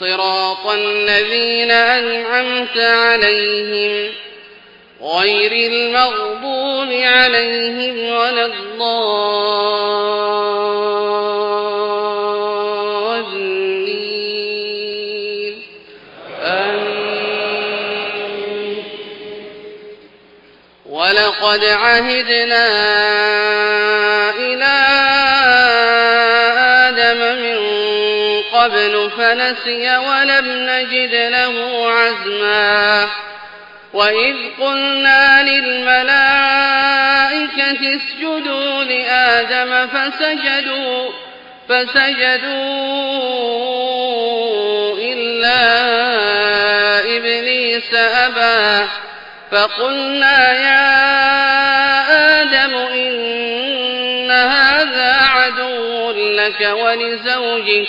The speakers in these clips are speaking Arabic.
صراط الذين أنعمت عليهم غير المغضوب عليهم ولا الضالين. ولقد عهدنا قبل فنسي ولم نجد له عزما. وإذ قلنا للملائكة اسجدوا لآدم فسجدوا فسجدوا إلا إبليس أبى. فقلنا يا آدم إن هذا عدو لك ولزوجك.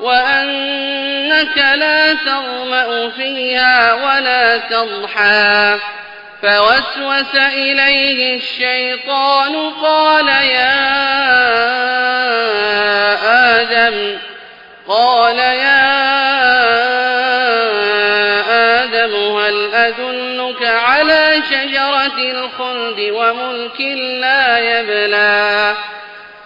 وأنك لا تظمأ فيها ولا تضحى فوسوس إليه الشيطان قال يا آدم قال يا آدم هل أدلك على شجرة الخلد وملك لا يبلى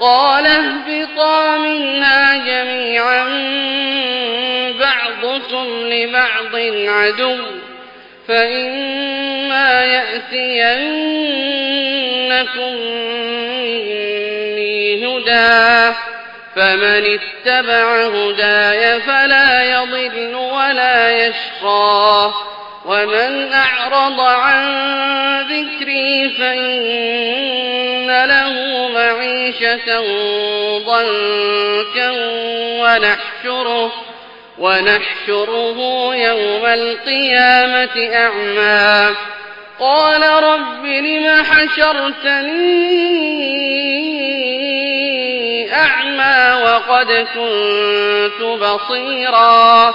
قال اهبطا منها جميعا بعضكم لبعض عدو فإما يأتينكم مني هدى فمن اتبع هداي فلا يضل ولا يشقى ومن أعرض عن ذكري فإن له معيشة ضنكا ونحشره ونحشره يوم القيامة أعمى. قال رب لم حشرتني أعمى وقد كنت بصيرا.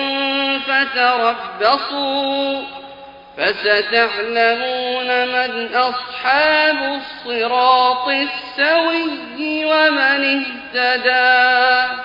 فتربصوا فستعلمون من أصحاب الصراط السوي ومن اهتدى